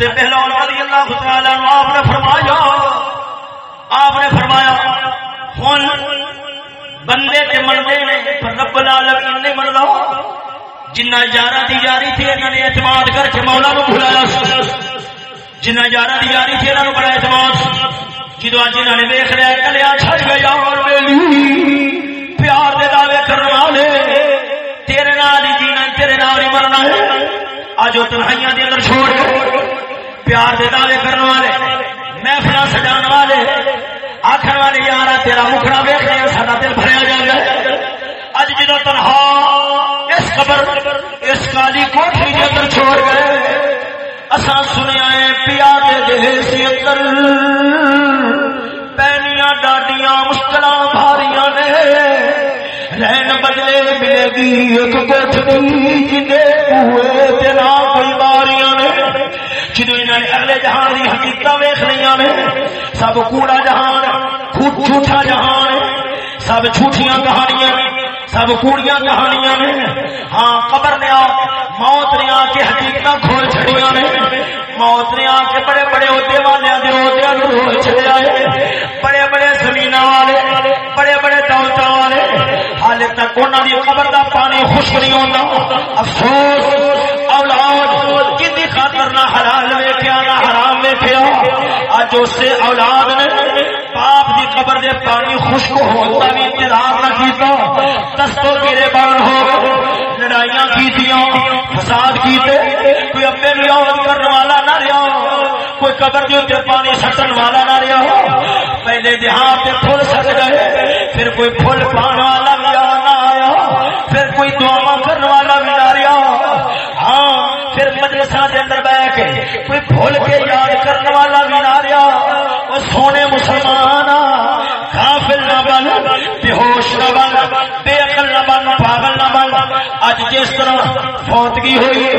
حضرت پہلوان رضی اللہ تعالیٰ عنہ آپ نے فرمایا، آپ نے فرمایا، ہن بندے تے مردے نے پر رب العالمین نے مردا جنہ یارہ دی یاری تھی انہوں نے اعتماد کر کے مولا نو بلایا جنہ یارہ دی یاری تھی انہوں نے بڑا اعتماد جدو اج انہوں نے دیکھ لیا، کلیا چھڑ گیا اور میری، پیار دے دعوے کرنے والے، تیرے نال ہی جینا، تیرے نال ہی مرنا ہے۔ اج وہ تنہائیاں دے اندر چھوڑ کے پیار دے دعوے کرنے والے محفل سجان والے آخر والے، یار تیرا مکھڑا ویخ لیا سا دل بھریا جا گیا اج جدو تنہا اس خبر اس کالی کوٹھی کے اندر چھوڑ گئے، اساں سنیا ہے پیا دے دے سی اندر۔ پینیاں ڈاڈیاں مشکل بھاریاں نے، رہن بدلے ملے گی ایک کوٹھی جنے ہوئے تیرا کوئی باریاں نے جدو انہوں جہان کی حقیقت ویخ لیا نے سب کوڑا جہان جھوٹا جہان، سب جھوٹیاں کہانیاں، سب کوڑیاں کہانیاں نے۔ ہاں قبر نے آ، موت نے آ کے حقیقت کھول چھڑیاں نے۔ موت نے آ کے بڑے بڑے عہدے والے عہدے کھول چھڑیا ہے۔ بڑے بڑے زمین والے، بڑے بڑے دولت والے۔ حال تک انہوں نے قبر دا پانی خشک نہیں ہوتا افسوس کسی حلال ویکیا نہ حرام ویکیا اج اس سے اولاد نے باپ دی قبر دے پانی خشک ہوتا بھی انتظار نہ کیتا۔ دستوں گرے بن ہو لڑائیاں کیتیاں، فساد کیتے۔ کوئی اپنے بھی عورت کرنے والا نہ رہا کوئی قبر کے اتنے پانی سٹن والا نہ رہا پہلے دیہات پہ پھول سٹ گئے، پھر کوئی پھول پان والا بھی نہ آیا، پھر کوئی دعا کرنے والا بھی نہ رہا ہاں پھر مدرسہ کے اندر بہ کے کوئی بھول کے یاد کرنے والا بھی نہ رہا۔ وہ سونے مسلمان کافل نہ بن بے ہوش نہ بن بے عقل نہ بن، پاگل نہ بن۔ اج جس طرح فوتگی ہوئی،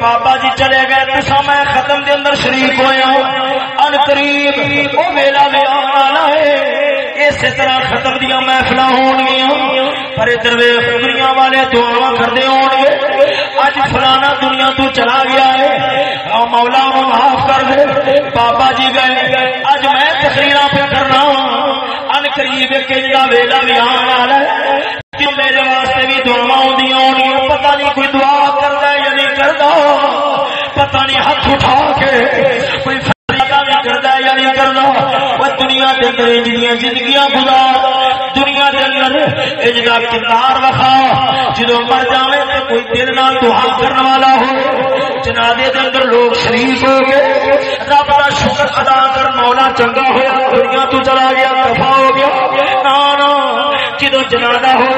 بابا جی چلے گئے تو میں ختم دے اندر شریف ہویا ہاں۔ ان قریب وہ میلا بھی آنا ہے۔ اسی طرح ختم دیا محفل ہون گیا پر ادھر دنیا والے دعا کرتے ہو گے اج فلانا دنیا تو چلا گیا ہے مولا معاف کر دے۔ بابا جی گئے، اج میں تقریر پہ کرنا ہوں ان قریب ویلا بھی آنے والا ہے۔ میرے واسطے بھی دعوا آدی ہوں پتا نہیں کوئی دعا کرتا یا نہیں کرتا پتا نہیں ہاتھ اٹھا کے کوئی کرتا یا نہیں کرتا وہ دنیا کے اندر جنیا زندگیاں گزار، دنیا اندر اجنا کردار جدو مر جائے کوئی دعا والا ہو جنادے اندر لوگ شریف ہو گئے، رب شکر ادا کر مولا چنگا ہوا دنیا تو چلا گیا ہو گیا۔ جدو جنادہ ہو،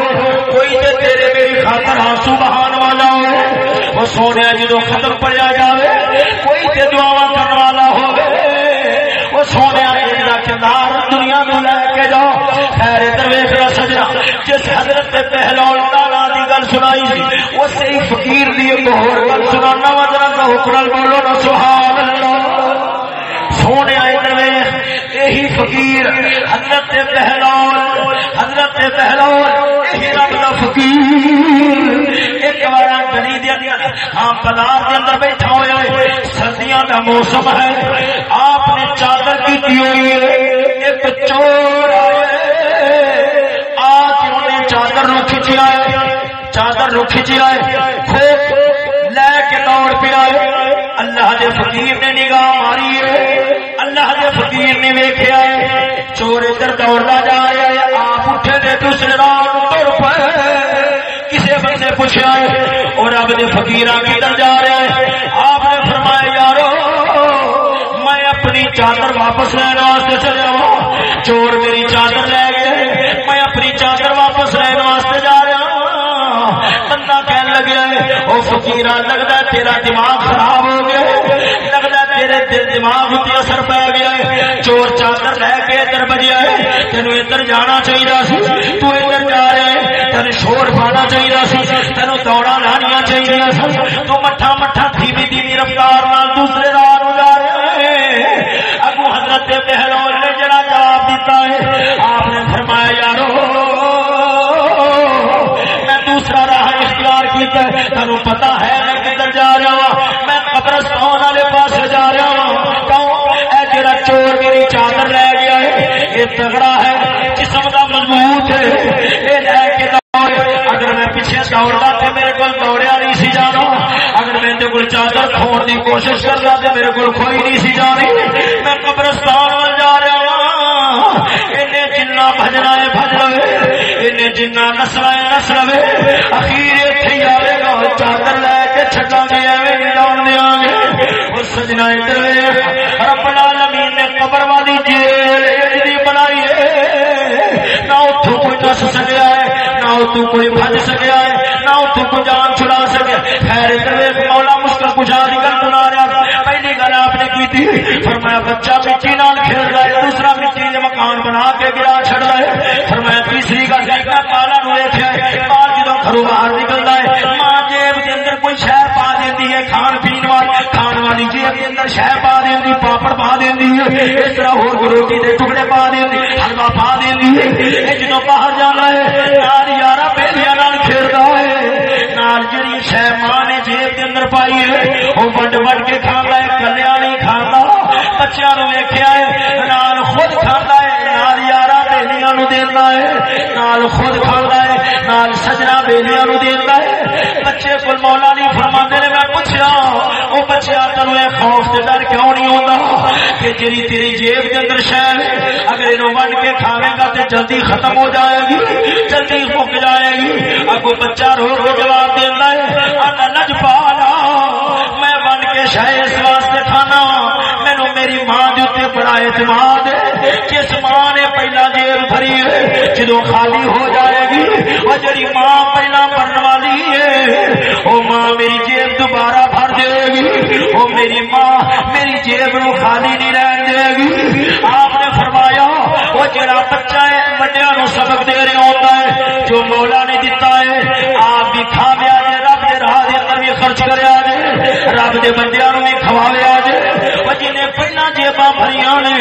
کوئی تے تیرے میری خاطر آنسو بہان والا ہو، وہ سونے جدو ختم پڑیا جائے کوئی تے دعا کرنے والا ہو وہ سونے کردار دنیا نو لے کے جاؤ۔ خیر درویش کا سجنا۔ جس حضرت پہلوان تالا کی گل سنائی سی اسی فقیر دی ایک اور گل سنانا وا، ذرا کہ حکم بولو نا سبحان اللہ سونے درویش، یہی فقیر، حضرت پہلوان حضرت پہلوان، یہی رب دا فقیر۔ ایک بار گلی دیا ہاں پدار کے اندر بیٹھا ہوا ہے، سردیاں کا موسم ہے۔ آپ نے کی ہوئی ہے۔ ایک چور آ کے انہیں چادر نو کھچیا ہے۔ چادر نو کھچیا ہے۔ لے کے دوڑ پیا ہے۔ اللہ دے فقیر نے نگاہ ماری ہے۔ اللہ دے فقیر نے ویکھیا ہے۔ چور ادھر دوڑتا جا رہا ہے۔ آپ اٹھے دے دوسرے رات تر پے۔ کسی بندے پوچھا ہے۔ اور رب دے فقیر کدھر جا رہا ہے۔ چادر واپس لینا واسطے چلے چور میری چادر لے گئے۔ میں اپنی چادر واپس لینا واسطے جا رہا ہوں۔ بندہ کہنے لگا ہے وہ فقیر لگتا ہے تیرا دماغ خراب ہو گیا لگتا ہے تیرے دل دماغ اتنے اثر پی گیا ہے۔ چور چادر لے کے ادھر بجیا ہے۔ تینوں ادھر جانا چاہیے تو ادھر جا رہے ہیں تین شور پانا چاہیے سی۔ تین دوڑا لانیا چاہیے سی۔ تو مٹھا مٹھا دھیمی دھیمی رفتار دوسرے تگڑا ہے، جسم کا مضبوط ہے۔ یہ لے کے اگر میں پیچھے تو میرے کو دوڑیا نہیں سی جانا۔ اگر چادر کھوڑ کی کوشش کرتا تو میرے کو نہیں سی جانی۔ میں قبرستان جا رہا ہاں۔ جنا بجنا ہے بج جنا نسل ہے اخیر اتنے آئے گا۔ چادر لے کے چٹا گیا جان دیا گے سجنا ادھر رب العالمین نے قبر والی جیل دس سکیا ہے نہ اتو کوئی بج سکیا ہے نہ اتو کو جان چھڑا سکے خیر ادھر مولا مشکل کچھا دی گل بنا رہا پہلی گل آپ نے کی تھی فرمایا بچہ مٹی نال کھیل رہا ہے دوسرا مٹی نے مکان بنا کے گرا چھڑ رہا ہے فرمایا تیسری گل ہے کہ پالا نو دیکھا ہے پال جدو گھروں باہر نکلتا ہے نیچے پا دینی اس طرح روٹی دے ٹکڑے پا دینی حلوا پا دینی باہر جانا ہے یار یار کھیلتا ہے نال جی شہ ماں نے جیب کے اندر پائی ہے وہ وڈ وڈ کے کھانا ہے کلیا نہیں کھانا بچیا نو ویکیا ہے نال خود کھانا ہے، نال خود کھاندا ہے، نال سجنا بیلیاں نو دینا ہے۔ بچے کو مولا نہیں فرما نے، میں پوچھا وہ بچیا تین خوف سے ڈر کیوں نہیں ہوتا کہ جی تیری جیب کے اندر شہر اگر یہ ون کے کھاوے گا تو جلدی ختم ہو جائے گی، جلدی مک جائے گی۔ اگو بچہ رو کے جواب دینا ہے نج پالا میں ون کے شہر اس واسطے کھانا مینو میری ماں کے بڑا اعتماد ہے جس ماں نے پہلا جیب بھری ہے، جدو خالی ہو جائے گی، اور جڑی ماں پہلا مرن والی ہے وہ ماں میری جیب دوبارہ بھر دے گی۔ وہ میری ماں میری جیب نو خالی نہیں رہن دے گی۔ آپ نے فرمایا، وہ جڑا بچہ ہے بڑیا نو سبق دے رہا ہوتا ہے، جو مولا نے دیتا ہے، آپ بھی کھا لیا جائے رب کے راہ دے اندر بھی خرچ کریا جائے رب کے بندیا نو بھی کھوا لیا جائے جنہیں پہلا جیبا بھری نے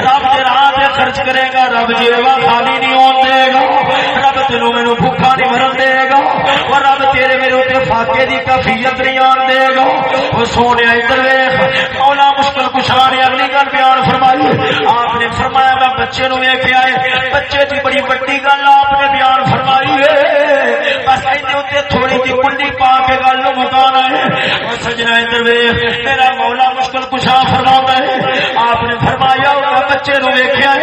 رب کے راہ سے خرچ کرے گا رب جیبا خالی نہیں ہون دے گا رب تینوں میرے بھوکا نہیں مرن دے گا اور رب تیرے میرے اتنے فاقے کی کفیت نہیں آن دے گا وہ سونے ادھر ویخ مولا مشکل کشا نے اگلی گل بیان فرمائی آپ نے فرمایا میں بچے نو ویک آئے بچے کی بڑی بڑی گل آپ نے بیان فرمائی ہے بس اتنے تھوڑی جی کنڈی پا کے گل مکانا ہے سجنا ادھر ویخ میرا مولا مشکل کشا فرما ہے آپ نے فرمایا بچے نو ویکیا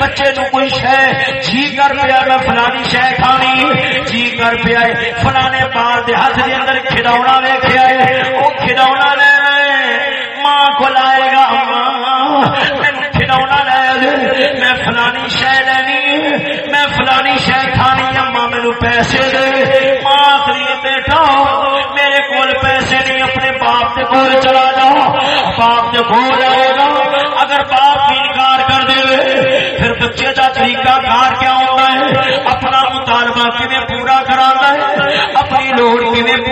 بچے نو کوئی شہ جی کر پیا میں فلانی شہ کھانی جی کر پیا فلانے بال دے ہاتھ دے اندر کھڈونا ویکیا ہے وہ کھڈونا لے ماں کو لائے گا ماں کھڈونا لے میں فلانی شہ لینی، میں فلانی شہ کھانی۔ اما مینو پیسے دے۔ ماں آخری بیٹا۔ میرے کول پیسے نہیں، اپنے باپ کے کول چلا جاؤ باپ کے کول آئے گا۔ اگر باپ انکار کر دے، پھر بچے کا طریقہ کار کیا ہوتا ہے؟ اپنا مطالبہ کھے پورا کرا ہے؟ اپنی لوڑ کھے پوری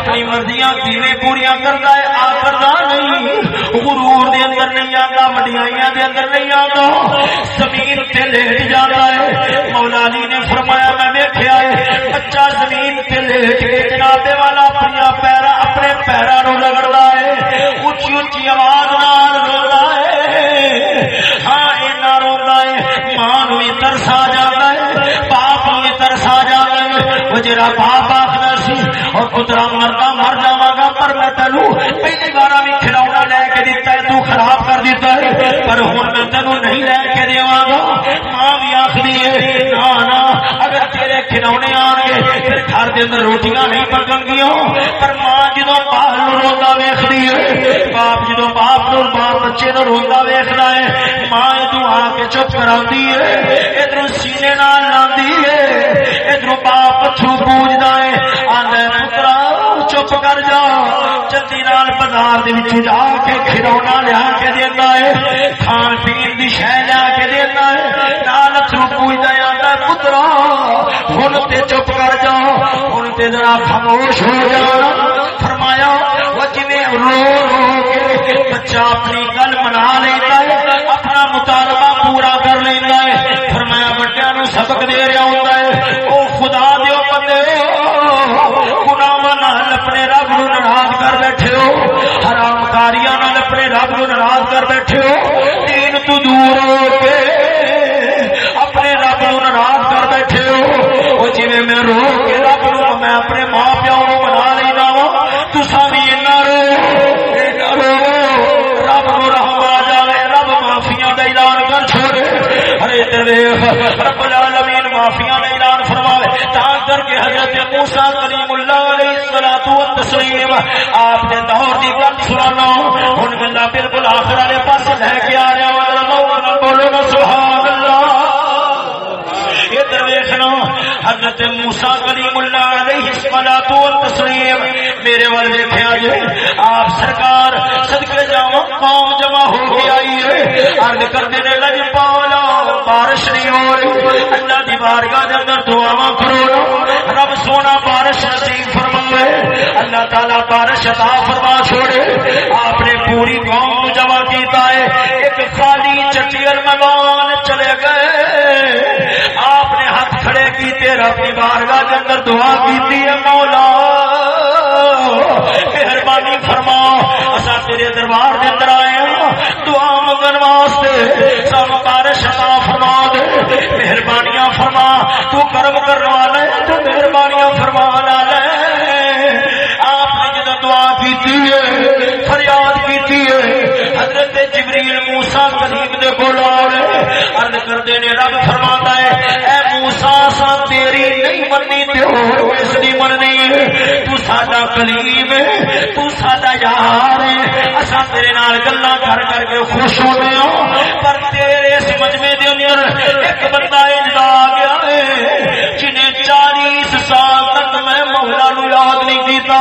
اپنی مرضیاں کھے پوریا کرتا ہے؟ آ کرتا نہیں۔ غرور دے اندر نہیں آتا وڈیائیاں دے اندر نہیں آتا۔ زمین تے لیٹ جاتا ہے۔ مولا علی نے فرمایا، میں ویکھیا ہے بچہ زمین تے لیٹ کے جنابے والا اپنی پیرا، اپنے پیرا نو رگڑتا ہے۔ اونچی اونچی آواز نال روتا ہے۔ ہاں اینا روتا ہے، ماں نو بھی ترس آ جاتا ہے۔ تیرا باپ آخر سی، اور پترا مرتا مر جا گا، پر میں تینو پہلی بار بھی کھلونا لے کے دیتا ہے، تو خراب کر دیتا ہے۔ پر ہوں میں تینو نہیں لے کے دیا گا۔ ماں بھی آخری ہے نہ کھلونے آن گے پھر گھر کے اندر روٹیاں نہیں پکن گیا پر ماں جدو باہر روتا ویختی ہے باپ جدو باپ نو ماں بچے نو روتا ویخنا ہے ماں ادو آ کے چپ کرا ہے ادھر سینے نال لاندی ہے ادھر باپ پچھو پوجنا ہے آدھا پترا چپ کر جا جلدی نال بازار جا کے کھلونا لیا کے دینا ہے، کھان پین کی شہ لیا کے دینا ہے، نال اترو پوجنا آتا پترا ہوں تے چپ کر جا ہوں تے ذرا خاموش ہو جا۔ فرمایا، وہ جی رو رو کے بچہ اپنی گل منا لیتا ہے، اپنا مطالبہ پورا کر لینا ہے۔ فرمایا بچہ نو سبق دے رہا ہوتا ہے او کر بیٹھے ہو۔ حرام کاریاں اپنے رب نو ناراض کر بیٹھے ہو۔ دین تو دور ہو کے اپنے رب نو ناراض کر بیٹھے ہو۔ وہ جی میں رو کے رب نو میں اپنے ماں پیو نو منا لینا وا۔ تسا بھی اینا رو۔ اینا رو۔ رب نو رحم آ جائے رب معافیاں کا اعلان کر چھوڑے۔ ارے دیکھ رب العالمین معافیاں کا اعلان فرماوے۔ تا کر کے حضرت موسی کلیم اللہ علیہ الصلوۃ آپ نے دور دی گل سنانا۔ ہن گلا بالکل آخر والے پاس لے کے آ رہا بولو نا سبحان اللہ ادھر ویخنا حضرت موسا کلیم اللہ علیہ الصلوۃ والتسلیم۔ میرے ول ویکھیا جی آپ سرکار صدقے جاواں قوم جمع ہو کے آئی ہے۔ عرض کردے نے لج پالا بارش نہیں ہو رہی۔ اللہ دی بارگاہ دے اندر دعاواں کرو رب سونا بارش نصیب فرمائے اللہ تعالی بارش عطا فرما چھوڑے. آپ نے پوری قوم کو جمع کیتا ہے. ایک خالی چٹیل میدان چلے گئے. آپ نے ہاتھ کھڑے کیتے رب کی بارگاہ کے اندر دعا کیتی ہے، مولا. مہربانی فرما. اصا تیرے دربار کے اندر آئے ہاں. دعا منگن واسطے سب بارش عطا فرما دے. مہربانیاں فرما. تو کرم کرنے والا ہے تو مہربانیاں فرما والا دعا کی فریاد کی حضرت جبریل موسا کلیم دے کو ارد کرتے نے، رب فرما ہے، اے موسا سا تیری نہیں مننی تو اس کی مننی۔ تو ساڈا کلیم تو ساڈا یار ہے۔ اصا تیرے نال گلا کر کر کے خوش ہونے ہوں پر تیرے اس مجمے دے اندر ایک بندہ اجلا تک مولا نو یاد نہیں کیتا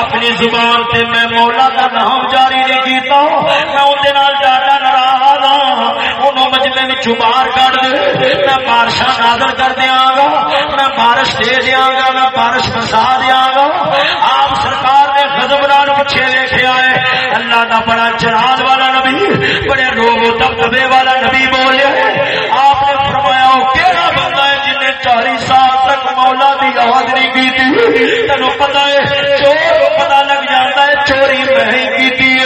اپنی زبان سے میں مولا کا نام جاری نہیں کیتا میں اندر زیادہ ناراض ہاں۔ انہوں مجمے میں چبار کر دے۔ میں بارشاں نازل کر دیا گا۔ میں بارش دے دیا گا۔ میں بارش بسا دیا گا۔ آپ سرکار نے غضب نال پیچھے لے آئے۔ اللہ کا بڑا چراغ والا نبی، بڑے روگ دبدبے والا نبی بولے آپ نے فرمایا، وہ کہڑا بندہ ہے جن نے چالیس سال مولا دی یاد نہیں کی تین پتا ہے، چور پتا لگ جاتا ہے، چوری نہیں کی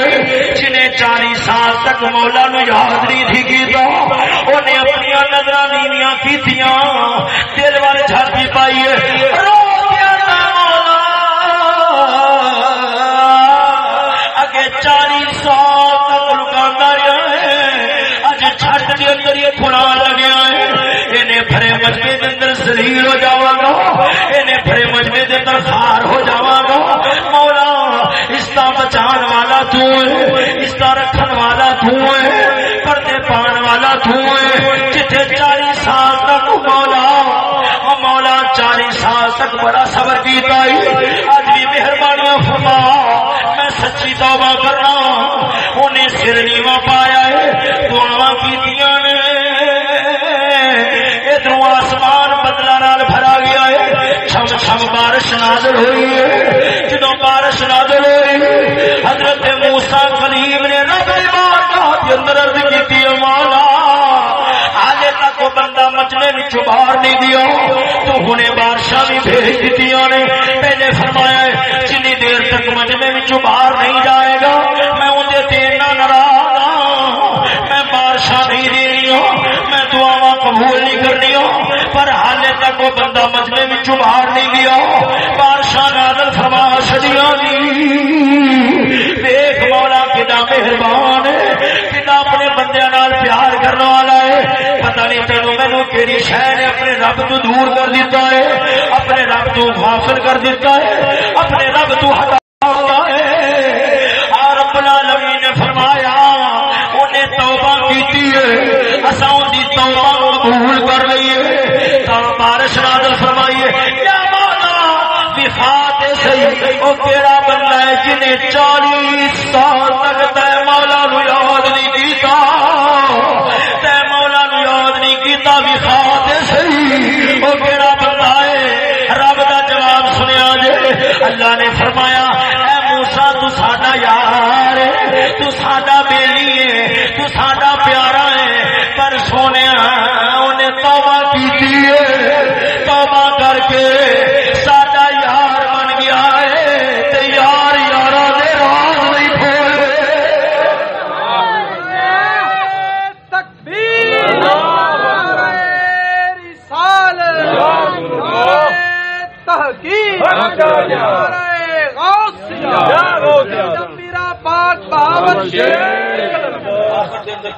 جنہیں چالیس سال تک مولا نو یاد نہیں تھی کیتا انہیں اپنی نظر نیویاں کی پھرے مجمے کے اندر خار ہو جاوا گا۔ مولا، اس کا بچان والا تو ہے، اس کا رکھن والا تو ہے، پردے پان والا تو ہے۔ جتنے چالیس سال تک مولا، او مولا، چالیس سال تک بڑا صبر کیتا ہے۔ آج بھی مہربانی فرما۔ میں سچی توبہ کرنا انہیں سر نیوا پایا ہے۔ دعا نازل ہوئی ہے جدو بارش نازل ہوئی حضرت موسا کلیم نے رب اندر ارد کی مالا آجے تک وہ بندہ مچنے بھی باہر نہیں دیا، تو ہنے بارشاں بھی بھیج دیتی نے۔ پہلے فرمایا ہے، جنی دیر تک مچنے بھی باہر نہیں جائے گا وہ بندہ مجمے میں باہر نہیں گیا، بادشاہ نادل فرما شدیا دیکھ مولا کتا مہربان کتا اپنے بندے نال پیار کرنے والا ہے۔ پتہ نہیں تینوں مینو کہڑی شہ نے اپنے رب تو دور کر دیتا ہے، اپنے رب تو غافل کر دیتا ہے، اپنے رب تو ہٹا صحیح او کیڑا بندہ ہے جنہیں چالیس سال تک تے مولا نو یاد نہیں کیتا۔ تے مولا نو یاد نہیں کیتا بھی وفات صحیح۔ او کیڑا بندہ ہے۔ رب دا جواب سنیا جے۔ اللہ نے فرمایا، اے موسیٰ تو ساڈا یار ہے، تو ساڈا بیلی ہے، تو ساڈا پیارا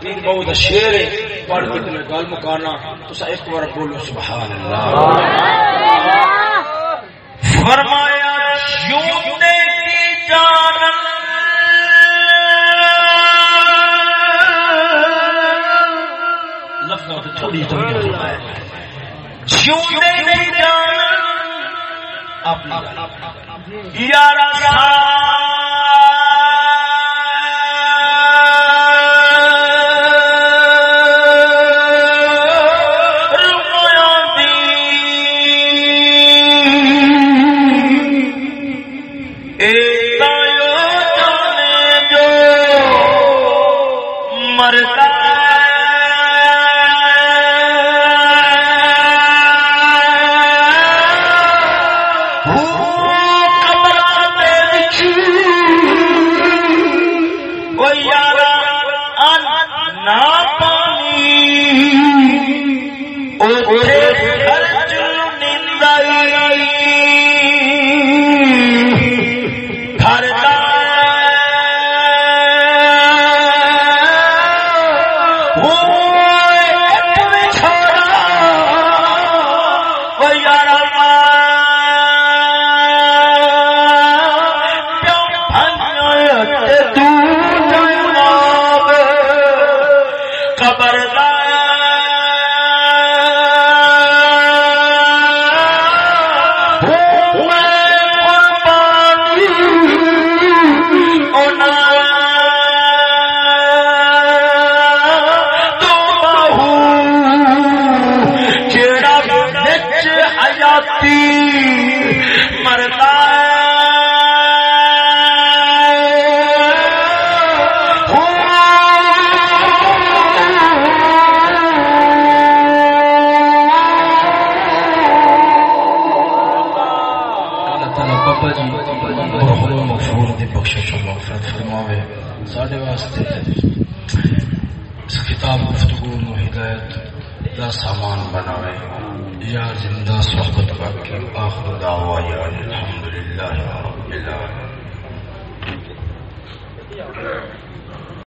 بہت شیر پڑھ کے تمہیں گل مکانا۔ تو ایک بار بولو سبحان اللہ فرمایا جوتے کی جان۔ لفظوں سے تھوڑی تھوڑی فرمایا جوتے کی جان۔ اپنی یارا عمر